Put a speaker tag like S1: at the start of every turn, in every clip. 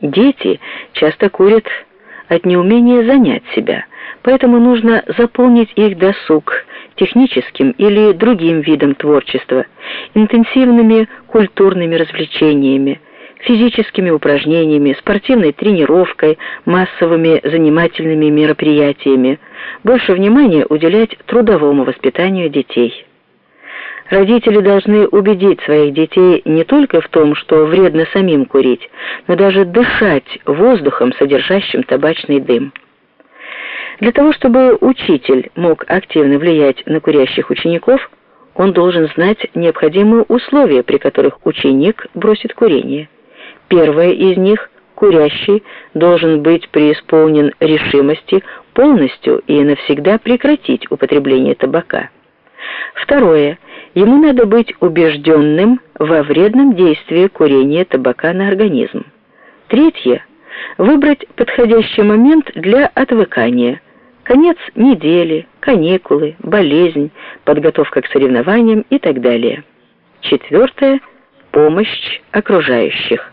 S1: Дети часто курят от неумения занять себя, поэтому нужно заполнить их досуг техническим или другим видом творчества, интенсивными культурными развлечениями, физическими упражнениями, спортивной тренировкой, массовыми занимательными мероприятиями, больше внимания уделять трудовому воспитанию детей. Родители должны убедить своих детей не только в том, что вредно самим курить, но даже дышать воздухом, содержащим табачный дым. Для того, чтобы учитель мог активно влиять на курящих учеников, он должен знать необходимые условия, при которых ученик бросит курение. Первое из них курящий должен быть преисполнен решимости полностью и навсегда прекратить употребление табака. Второе ему надо быть убежденным во вредном действии курения табака на организм. Третье выбрать подходящий момент для отвыкания. Конец недели, каникулы, болезнь, подготовка к соревнованиям и так далее. Четвертое помощь окружающих.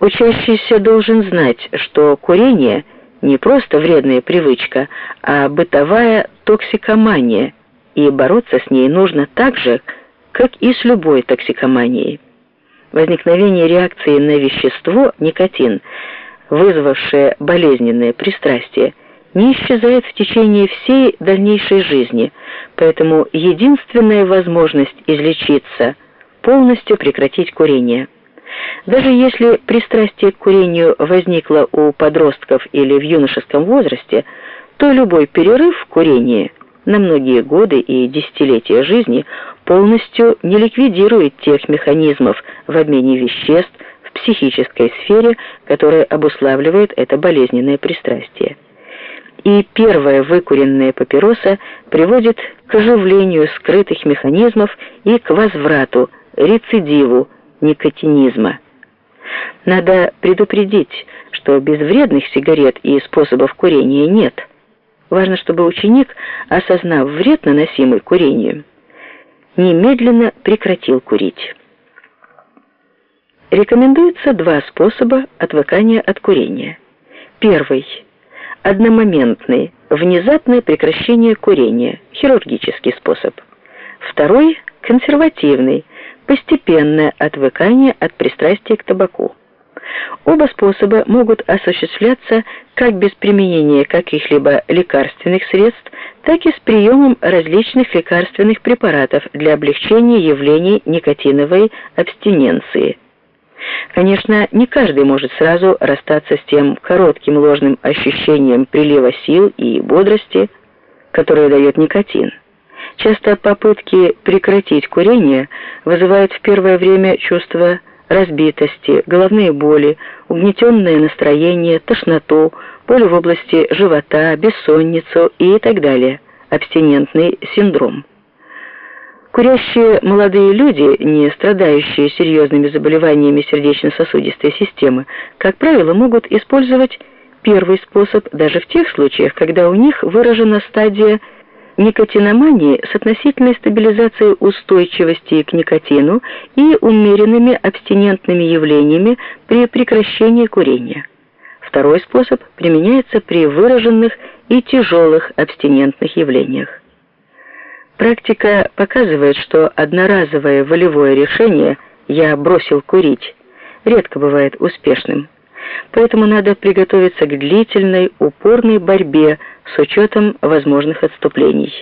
S1: Учащийся должен знать, что курение не просто вредная привычка, а бытовая токсикомания, и бороться с ней нужно так же, как и с любой токсикоманией. Возникновение реакции на вещество никотин, вызвавшее болезненное пристрастие, не исчезает в течение всей дальнейшей жизни, поэтому единственная возможность излечиться – полностью прекратить курение. Даже если пристрастие к курению возникло у подростков или в юношеском возрасте, то любой перерыв в курении на многие годы и десятилетия жизни полностью не ликвидирует тех механизмов в обмене веществ в психической сфере, которые обуславливают это болезненное пристрастие. И первая выкуренная папироса приводит к оживлению скрытых механизмов и к возврату, рецидиву, никотинизма. Надо предупредить, что безвредных сигарет и способов курения нет. Важно, чтобы ученик, осознав вред, наносимый курением, немедленно прекратил курить. Рекомендуется два способа отвыкания от курения. Первый одномоментный, внезапное прекращение курения, хирургический способ. Второй консервативный, постепенное отвыкание от пристрастия к табаку. Оба способа могут осуществляться как без применения каких-либо лекарственных средств, так и с приемом различных лекарственных препаратов для облегчения явлений никотиновой абстиненции. Конечно, не каждый может сразу расстаться с тем коротким ложным ощущением прилива сил и бодрости, которое дает никотин. Часто попытки прекратить курение вызывают в первое время чувство разбитости, головные боли, угнетенное настроение, тошноту, боли в области живота, бессонницу и так далее, абстинентный синдром. Курящие молодые люди, не страдающие серьезными заболеваниями сердечно-сосудистой системы, как правило, могут использовать первый способ даже в тех случаях, когда у них выражена стадия никотиномании с относительной стабилизацией устойчивости к никотину и умеренными абстинентными явлениями при прекращении курения. Второй способ применяется при выраженных и тяжелых абстинентных явлениях. Практика показывает, что одноразовое волевое решение «я бросил курить» редко бывает успешным. Поэтому надо приготовиться к длительной, упорной борьбе с учетом возможных отступлений.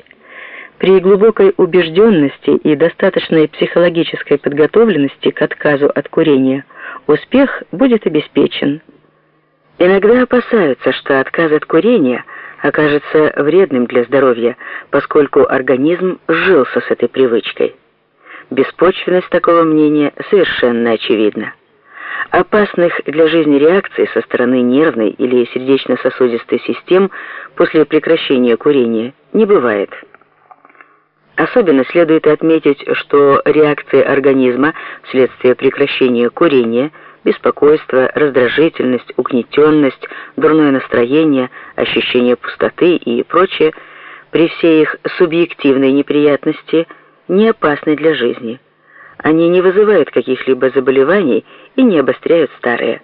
S1: При глубокой убежденности и достаточной психологической подготовленности к отказу от курения успех будет обеспечен. Иногда опасаются, что отказ от курения окажется вредным для здоровья, поскольку организм сжился с этой привычкой. Беспочвенность такого мнения совершенно очевидна. Опасных для жизни реакций со стороны нервной или сердечно-сосудистой систем после прекращения курения не бывает. Особенно следует отметить, что реакции организма вследствие прекращения курения, беспокойство, раздражительность, угнетенность, дурное настроение, ощущение пустоты и прочее, при всей их субъективной неприятности, не опасны для жизни. Они не вызывают каких-либо заболеваний и не обостряют старые.